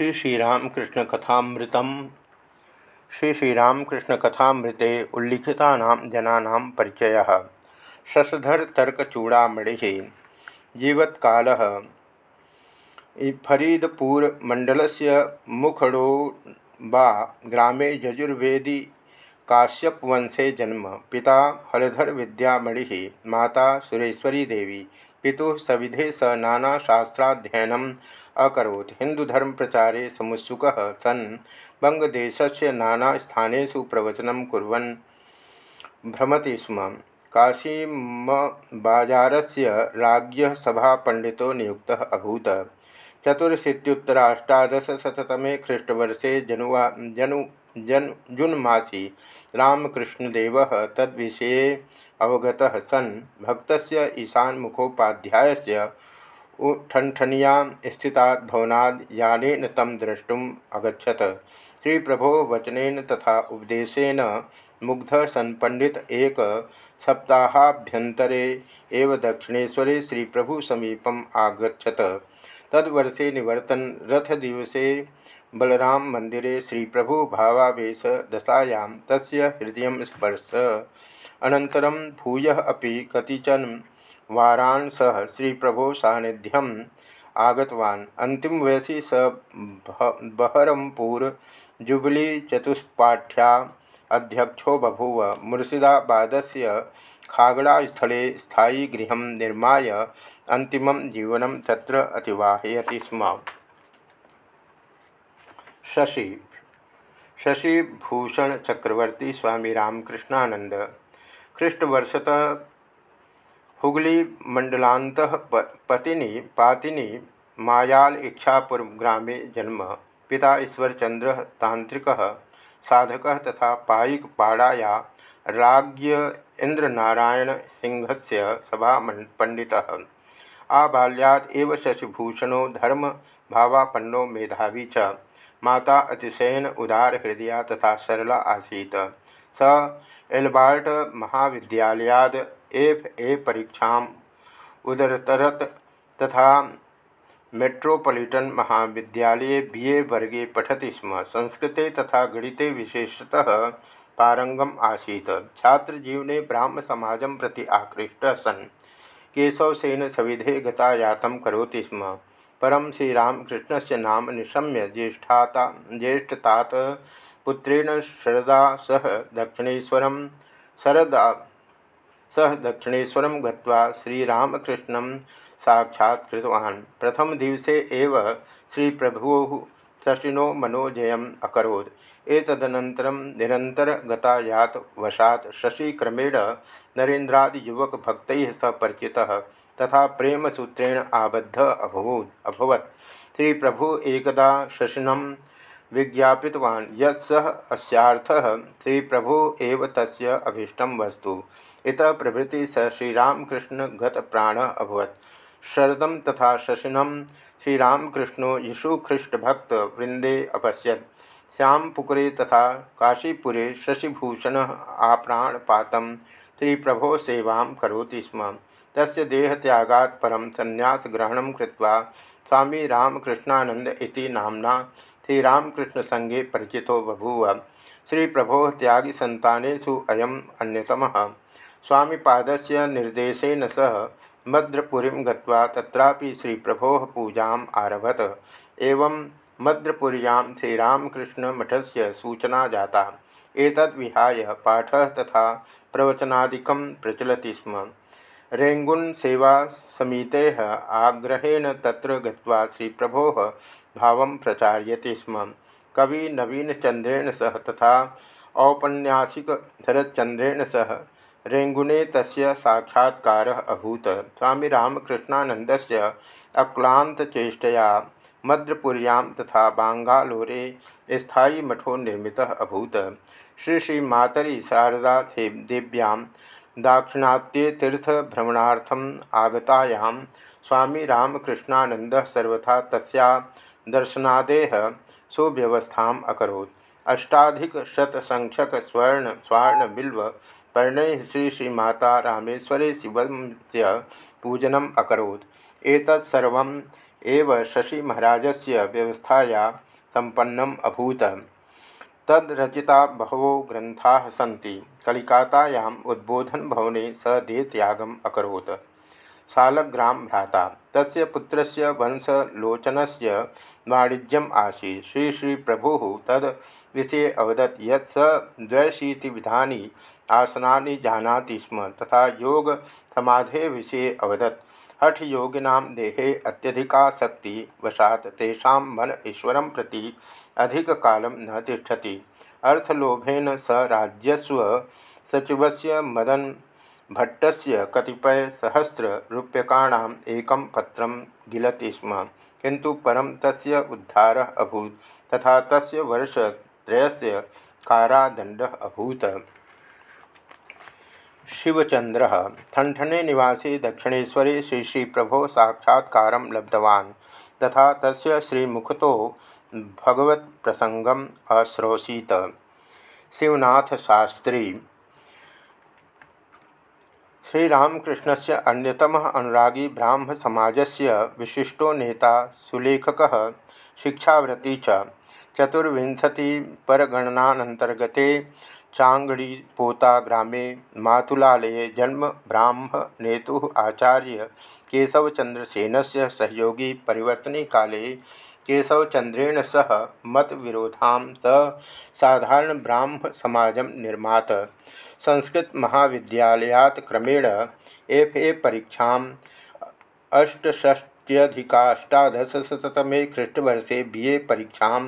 श्री श्रीरामकृष्ण कथामृतम श्री श्रीरामकृष्ण कथामृते उल्लिखिता जना परिचय। शशधर तर्कचूड़ामणि जीवत्ल फरीदपुर मंडल से मुखड़ोबा ग्रामे यजुर्वेदी काश्यपवंशे जन्म। पिता हलधर विद्यामणि, माता सुरेश्वरी देवी पिता सविधे स नानाशास्त्राध्ययनम अकोत् हिंदुधर्म प्रचारे समुत्सुक सन् बंगदेश नाना स्थानेषु प्रवचन कुर्वन् भ्रमति स्म। काशीमबाजारस्य राज्ञः सभापण्डितो नियुक्तः अभूत्। चतुरशीत्युत्तराष्टादशशततमे ख्रीष्टवर्षे जनुवा, जनु, जन जुन्मासी रामकृष्णदेवः तद्विषये अवगतः सन्। भक्तस्य ईशान्मुखोपाध्यायस्य ठनठनियाँ स्थितात् भवनाद् यानेन तं द्रष्टुम् अगछत श्री प्रभो वचनेन तथा उपदेशेन मुग्ध सन् पंडित एक सप्ताहाभ्यंतरे एव दक्षिणेश्वरे श्री प्रभु समीपम आगछत तद्वर्षे निवर्तन रथ दिवसे बलराम मंदिरे श्री प्रभु भावावेश दशायां तस्य हृदय स्पर्श। अनन्तरं भूयः अपि कतिचन वारान् सह श्री प्रभो सानिध्यम आगतवान्। अंतिम वयसी स बहरमपुर जुबली चतुष्पाठ्या अध्यक्षो बभूव। मुर्शिदाबाद से खागड़ास्थले स्थायी गृह निर्माय अंतिम जीवन तत्र अतिवाहयति स्म। शशि शशिभूषण चक्रवर्ती स्वामी रामकृष्णानंद ख्रीष्टवर्षतः हुगली मंडलांत पतिनी, पातिनी, मायाल इच्छापुर ग्रामे जन्म। पिता ईश्वरचंद्र तांत्रिक, साधक तथा पाईक पाड़ाया राज्य इंद्रनारायण सिंहस्य सभा पंडित। आबाल्याद एव शशिभूषणो धर्म भावापन्नो मेधावी च। माता अतिशयन उदार हृदया तथा सरला आसीत। स एल्बार्ट महाविद्यालयाद एफ़ ए परीक्षा उदरतरत तथा मेट्रोपॉलिटन महाविद्यालये बी ए वर्गे पठति स्म। संस्कृते तथा गणिते विशेषतः पारंगम आसीत्। छात्रजीवने ब्राह्मसमाजं प्रति आकृष्टः सन्। केशवसेन सविधे गतायातं करोति स्म। परं श्रीरामकृष्णस्य नाम निशम्य ज्येष्ठाता ज्येष्ठतात पुत्रेण शरदा सह दक्षिणेश्वर शरदा सह दक्षिणेशर गत्वा श्रीरामकृष्ण साक्षात्तवान् प्रथम दिवसे एव श्री प्रभु शशिनो मनोजयम् अकरोत्। एतदनन्तरं निरन्तरगतायात वशात् शशि क्रमेण नरेन्द्रादियुवकभक्तैः सह तथा प्रेमसूत्रेण आबद्ध अभूत् अभवत्। श्री प्रभु एकदा शशिनं विज्ञापितवान्। यत् सः अस्यार्थः श्री प्रभु एव तस्य अभीष्टं वस्तु। इत प्रभृति स श्रीरामकृष्ण गत प्राण अभवत। शरदम तथा शशिनम श्रीरामकृष्णो यीशुख्रीष्टभक्त वृंदे अपश्यत। श्यामपुकुरे तथा काशीपुरे शशिभूषण आप्राणपात श्री प्रभो सेवा करोति स्म। तस्य देहत्यागात् परं संन्यासग्रहणं कृत्वा स्वामी रामकृष्णानंद इति नाम्ना श्रीरामकृष्णसङ्गे परिचितो बभूव। श्री प्रभो त्यागी संतानेषु अयम् अन्यतमः। स्वामीपादस्य निर्देशन सह मद्रपुरी गत्वा तत्रापि श्रीप्रभोः पूजाम् आरभत। एवं मद्रपुर्यां श्रीरामकृष्णमठस्य सूचना जाता। एतद् विहाय पाठ तथा प्रवचनादिकं प्रचलति स्म। रेङ्गुन् सेवासमितेः आग्रहेण तत्र गत्वा श्रीप्रभोः भावं प्रचार्यते स्म। कवि नवीनचन्द्रेण सह तथा औपन्यासिक शरच्चन्द्रेण सह रेंगुने तस्य साक्षात्कार अभूत। स्वामी रामकृष्णानंद से अक्लांतचेष्टया मद्रपुर्यां तथा बांगालोरे स्थायी मठो निर्मित अभूत। श्री श्री मातरी शारदा देव्यां दाक्षिणात्ये तीर्थभ्रमणार्थम आगतायां स्वामी रामकृष्णानंद सर्वथा तस्या दर्शनादेह सुव्यवस्थाम् अकरोत्। अष्टाधिकशतसंख्यक स्वर्ण बिल्व पर्ण श्री श्रीमाता रामेश्वरे शिव से पूजनम अकोत् एक एव शशि महाराज से व्यवस्थाया संपन्नम अभूत। तद्रचिता बहवो ग्रंथा सी कलिकातायाम् उद्बोधन भवने स देत्यागम अकरोत्। सालग्राम भ्राता। तस्य पुत्रस्य वंशलोचनस्य वाणिज्यम आसी श्री श्री प्रभु तद विषय अवदत यत् विधानी आसनानि जानाति स्म तथा योग समाधे विषय अवदत। हठ योगिना देहे अत्यधिकाशक्ति वशात तेषा मन ईश्वर प्रति अधिक कालम न तिष्ठति। अर्थलोभेन स राज्यस्व सचिव मदन भट्टस्य कतिपय सहस्र रूप्यकाणाम एकम स्म। किंतु परम तस्य उद्धारः अभूत तथा तस्य वर्षत्रयस्य कारादंड अभूत। शिवचंद्र ठनठने निवासी दक्षिणेशरे श्री श्री प्रभो साक्षात्कार लब्धवान्। तथा तस्य श्रीमुखतो भगवत प्रसंगम अश्रोषित शिवनाथ शास्त्री श्रीरामकृष्ण से अन्यतम अनुरागी ब्राह्म समाजस्य विशिष्टो नेता सुलेखक शिक्षाव्रती च। चतुर्विंशति परगणनान्तर्गते चांगड़ीपोता ग्रामे मातुलालये जन्म ब्राह्म नेतु आचार्य केशवचंद्रसेन से सहयोगी परिवर्तने काले केशवचंद्रेण सह मत विरोधा स साधारण ब्राह्म समाज निर्मात। संस्कृत महाविद्यालयात् क्रमेण एफ़ ए परीक्षा अष्टष्ट्यधिकाष्टादशतमे ख्रीष्टवर्षे बी ए परीक्षा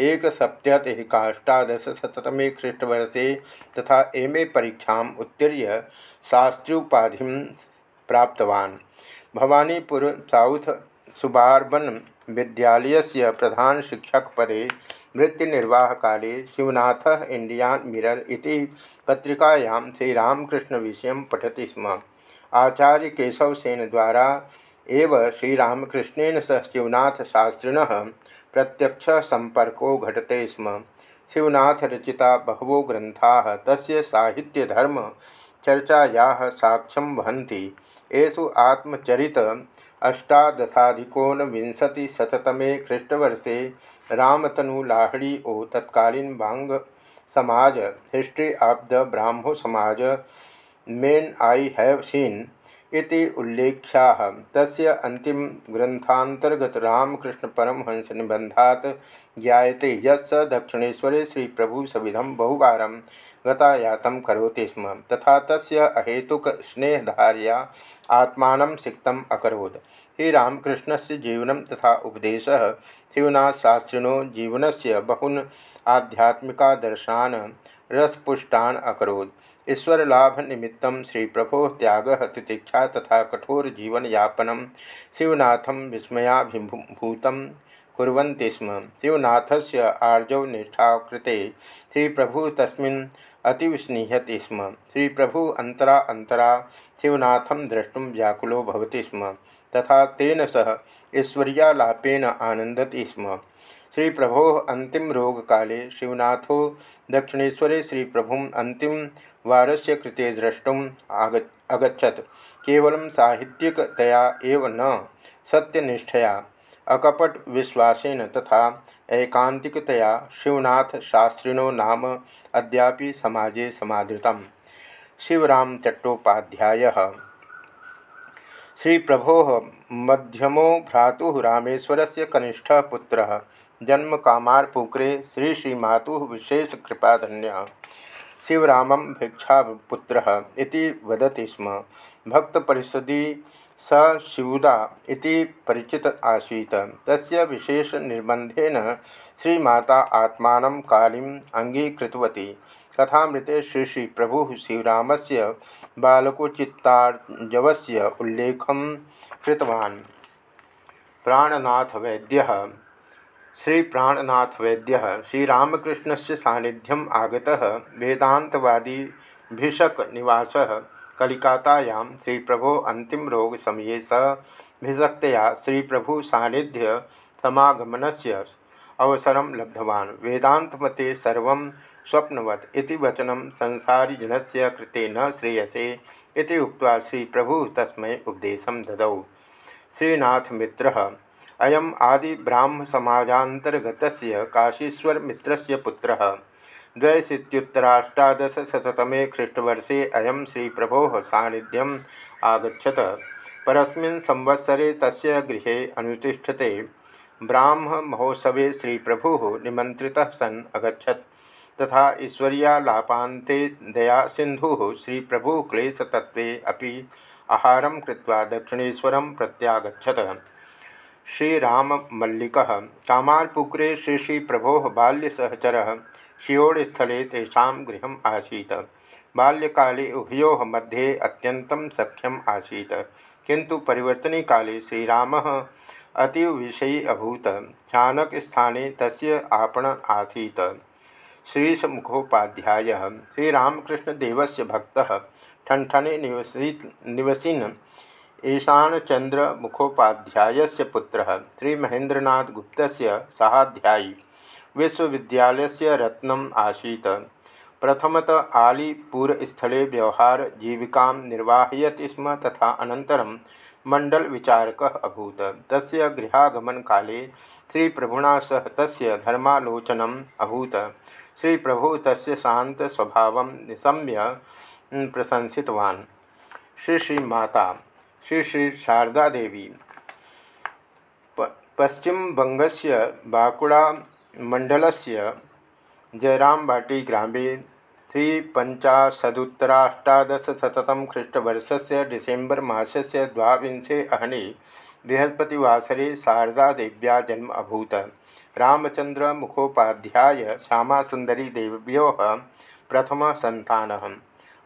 एक सप्ततिकाष्टादशतमे ख्रीष्टवर्षे तथा एम ए परीक्षा उत्तीर्य शास्त्रोपाधि प्राप्तवान्। भवानीपुर साउथ सुबार्बन विद्यालयस्य प्रधान शिक्षक पदे वृत्तिनिर्वाह काले शिवनाथ इंडियान मिरर इति पत्रिकायां श्रीरामकृष्ण विषय पठति स्म। आचार्य केशवसेन द्वारा एव श्रीरामकृष्णेन सह शिवनाथ शास्त्रिण प्रत्यक्ष संपर्को घटते स्म। शिवनाथ रचिता बहवो ग्रंथा तस्य साहित्यधर्म चर्चाया साक्ष्यम वहन्ति। एषु आत्मचरित अष्टादशाधिकोनविंशतिशततमे ख्रीष्टवर्षे रामतनु लाहड़ी ओ तत्कालीन बांग समाज हिस्ट्री ऑफ़ द ब्राह्मो समाज मेन आई हैव सीन इति उल्लेख्याः। तस्य परमहंस निबंधात ज्ञायते यत् दक्षिणेश्वरे श्री प्रभु सविधम बहुवारं गतायातं करोति स्म, तथा तस्य अहेतुक स्नेहधार्या आत्मानं सिक्तम् अकरोत्। श्रीरामकृष्णस्य जीवन तथा उपदेश जीवन से बहून आध्यात्मिकादर्शान् रसपुष्टान् अकरोत्। ईश्वरलाभ निमित्त श्री प्रभो त्याग तितिक्षा तथा कठोर जीवन यापन शिवनाथ विस्मयाभिभूत कुर्वन्ति स्म। शिवनाथ से आर्जव निष्ठा कृते श्री प्रभु तस्मिन् स्म। श्री प्रभु अंतरा अंतरा शिवनाथ द्रष्टुं व्याकुलो भवति स्म। तथा तेन सह ईश्वर्यालापेन आनंदति स्म। श्री प्रभो अंतिम रोग काले शिवनाथो दक्षिणेश्वरे श्री प्रभु अंतिम वारस्य कृते द्रष्टुम अगछत केवल साहित्यिकतया न, सत्यनिष्ठया अकपट विश्वासेन तथा एकांतिकतया शिवनाथ शास्त्रिणो नाम अद्यापि समाजे समादृतम्। शिवराम चट्टोपाध्याय। श्री प्रभो मध्यमो भ्रातु रामेश्वर से कनिष्ठ पुत्र। जन्म कामारपुकरे श्री श्री मातु विशेष कृपाधन्य शिवराम भिक्षापुत्र वदति स्म। भक्त परिषदी स शिवुदा इति परिचित आसीत्। तस्य विशेष निर्बंधेन श्रीमाता आत्मानं कालीम् अङ्गीकृतवती। कथामृते श्री श्री से बालकोचित्तार्जवस्य उल्लेखं कृतवान्। प्राणनाथ वैद्य श्री प्राणनाथ वैद्य श्रीरामकृष्ण से सानिध्यम आगता वेदातवादी भिषक निवास कलिकातायां श्री प्रभो अंतिम रोग समये स भिषक्तया श्री प्रभु सानिध्य समागमन से अवसर लब्धवान्। वेदांतमते सर्व स्वप्नवत इति वचनं संसारिजनस्य कृते न श्रेयसे इति श्री प्रभु तस्मै उपदेशं ददौ। श्रीनाथ मित्र अयम आदि ब्राह्म समाजांतर्गत काशीश्वर मित्र पुत्र। द्वयशीत्युत्तराष्टादशशततमे ख्रीष्टवर्षे अयम श्री प्रभो सानिध्यम आगछत परस्मिन् संवत्सरे तस्य गृहे अनुतिष्ठते। ब्राह्म महोत्सवे श्री प्रभु निमंत्रितः सन् अगछत तथा ईश्वर्यालापान्ते दया सिंधु श्री प्रभु अपि आहारं कृत्वा दक्षिणेश्वरं प्रत्यागछत श्रीराम मल्लिक कामारपुकुरे श्री श्री प्रभो बाल्यसहचर। शियोड़स्थले तेषां गृहम् आसीत्। बाल्यकाले उभयोः मध्ये अत्यन्तं सख्यम् आसीत्। किंतु परिवर्तने काले श्रीरामः अतीव विषयी अभूत चाणक स्थाने तस्य आपण आसीत्। श्रीश मुखोपाध्याय श्रीरामकृष्णदेव भक्त। ठनठने निवसी निवसीन ईशानचंद्र मुखोपाध्याय पुत्र श्री महेंद्रनाथ गुप्त सहाध्यायी। विश्वविद्यालय रत्नम आसीत। प्रथमत आलीपुरस्थले व्यवहार जीविका निर्वाहयति स्म तथा अनन्तरं मंडल विचारक अभूत। तस्य गृहागमन काले श्री प्रभुना सह तस्य अभूत। श्री प्रभु तस्य शांत स्वभाव निशम्य प्रशंसितवान्। श्री श्री माता श्री श्री शारदा देवी। पश्चिम बंगस्य बाकुड़ा मंडलस्य जयरामबाटी ग्रामे त्रिपंचाशदुतराष्टादशत ख्रीष्टवर्ष से डिसेम्बर् से द्वाविंशे अहने बृहस्पतिवासरे शारदादेव्या जन्म अभूत। रामचंद्र मुखोपाध्याय श्यामासुंदरी देव्यो प्रथम संतान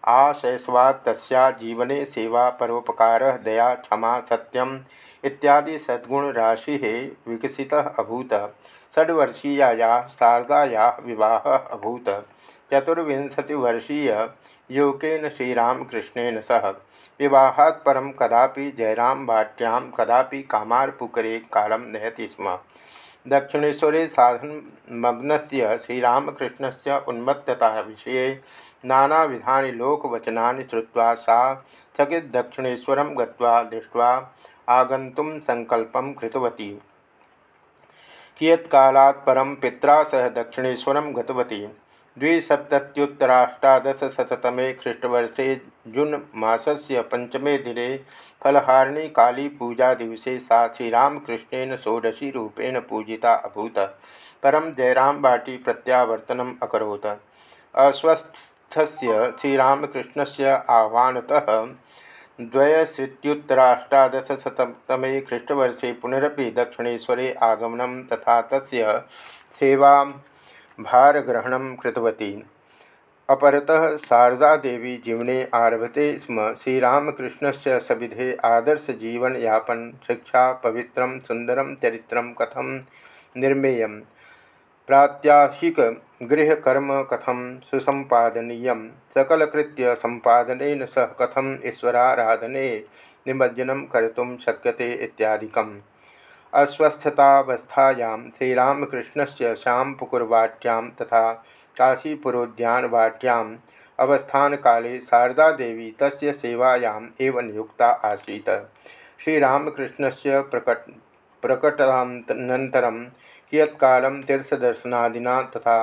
आशैशवात् तस्या जीवने सेवा परोपकार दया क्षमा सत्यम इत्यादि सद्गुण राशि विकसित अभूत। षड्वर्षीया शारदाया विवाह अभूत। चतुर्विंशतिवर्षीय युवकेन श्रीरामकृष्णेन सह। विवाहात् परं कदापि जयरामभाट्यां कदापि कामारपुकरे कालं नयति स्म। दक्षिणेश्वरे साधनमग्नस्य श्रीरामकृष्णस्य उन्मत्तताविषये नानाविधानि लोकवचनानि श्रुत्वा सा स्थगित दक्षिणेश्वरं गत्वा दृष्ट्वा आगन्तुं सङ्कल्पं कृतवती। कियत्कालात् परं सह दक्षिणेश्वरं गतवती। द्विसप्तत्युत्तराष्टादशशततमे ख्रीष्टवर्षे जून मासस्य पंचमे दिने फलहारिणी काली पूजा दिवसे सा श्रीरामकृष्णेन षोडशी रूपेण पूजिता अभूत। परम जयरामबाटी प्रत्यावर्तनम् अकरोत्। अस्वस्थस्य श्रीरामकृष्णस्य आह्वानतः द्वयशीत्युत्तराष्टादशशततमे ख्रीष्टवर्षे पुनरपि दक्षिणेश्वरे आगमनं तथा तस्य सेवा भारग्रहण कृतवती। अपरतः शारदा देवी जीवने आरभते स्म। श्रीरामकृष्ण से सविधे आदर्श जीवन यापन शिक्षा, पवित्र सुंदर चरित्र कथम निर्मेय, प्रात्याशिक गृहकर्म कथम सुसंपादनीय सकलकृत्य संपादन सह कथम ईश्वराराधने निमज्जन कर्म शक्यते इत्यादिकम्। अस्वस्थतावस्थायां श्रीरामकृष्णस्य श्यामपुकुरवाट्यां तथा काशीपुरोद्यानवाट्याम् अवस्थानकाले शारदादेवी तस्य सेवायाम् एव नियुक्ता आसीत्। श्रीरामकृष्णस्य प्रकट प्रकटनानन्तरं कियत्कालं तीर्थदर्शनादिना तथा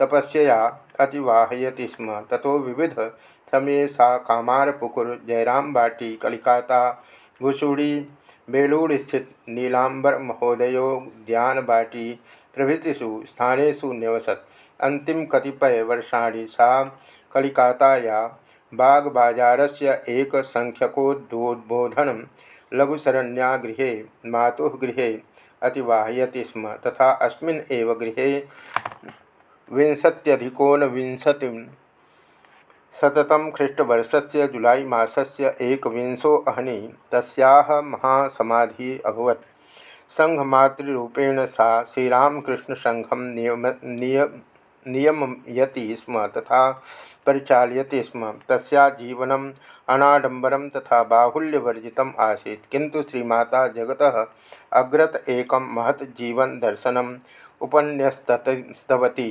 तपस्यया अतिवाहयति स्म। ततो विविधसमये सा कामारपुकुर जयरामबाटी कलिकाता घुसुड़ी बेलूर स्थित नीलांबर महोदयोद्यानबाटी प्रभृतिषु स्थानेषु न्यवसत। अंतिम कतिपय वर्षा सा कलिकाताया बागबाजारस्य एकसङ्ख्यकोद्बोधनं लघुशरण्या गृहे मातुः गृहे अतिवाहयति स्म। तथा अस्मिन् एव गृहे विंशत्यधिकोनविंशतिं शततम ख्रीष्टवर्षस्य जुलाई मासस्य एकविंशोऽहनि तस्याः महासमाधि अभवत्। संघमातृरूपेण सा श्रीरामकृष्णसङ्घं नियम नियमयति स्म तथा परिचालयति स्म। तस्या जीवनम् अनाडम्बरं तथा बाहुल्यवर्जितम् आसीत्। किन्तु श्रीमाता जगतः अग्रत एकं महत् जीवनदर्शनम् उपन्यस्तवती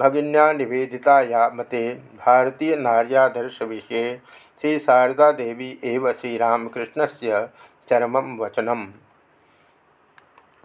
भगिन्या निवेदिताया मते भारतीय नार्यादर्श विषय श्री शारदा देवी एव श्रीरामकृष्ण से चरम वचनम।